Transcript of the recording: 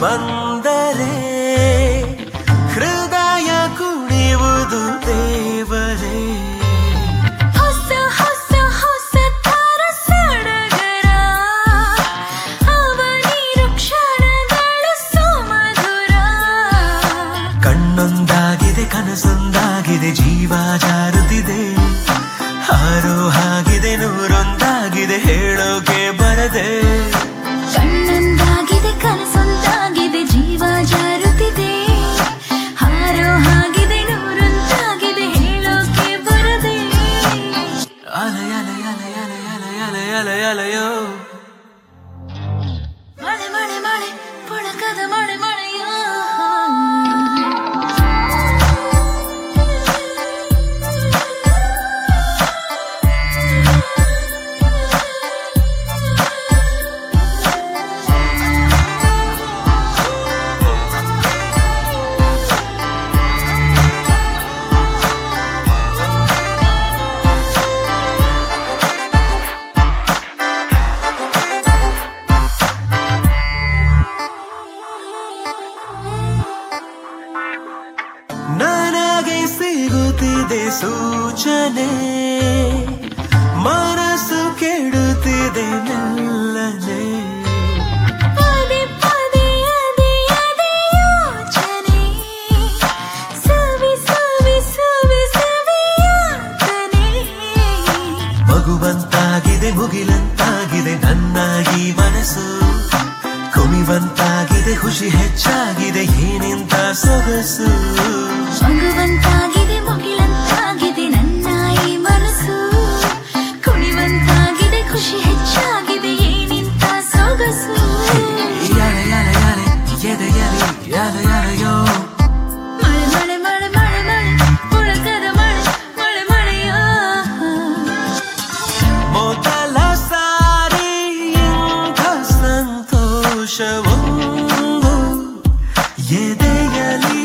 ಬಂದರೆ ಹೃದಯ ಕುಡಿಯುವುದು ದೇವರೇ. ಹೊಸ ಹೊಸ ಹೊಸ ತರ ಸಡಗರ. ಅವನೀರು ಕ್ಷಣಗಳು ಸುಮಧುರ. ಕಣ್ಣೊಂದಾಗಿದೆ ಕನಸೊಂದಾಗಿದೆ ಜೀವ ಜಾರುತ್ತಿದೆ. ಹಾರೋ ಹಾಗಿದೆ ನೂರೊಂದಾಗಿದೆ ಹೇಳೋಕೆ ಬರದೆ. ya la ya ಕೆಡುತ್ತಿದೆ ಸೂಚನೆ ಮನಸ್ಸು ಕೆಡುತ್ತಿದೆ ನಲ್ಲನೆ. ಮಗುವಂತಾಗಿದೆ ಮುಗಿಲಂತಾಗಿದೆ ನನ್ನಾಗಿ ಮನಸ್ಸು. ಕುಮಿವಂತಾಗಿದೆ ಖುಷಿ ಹೆಚ್ಚಾಗಿದೆ ಏನಿಂತ ಸೊಗಸು. ಮಗುವಂತ எதை எதையோ ಸಂತೋಷವೊಂದು ಎದೆಯಲಿ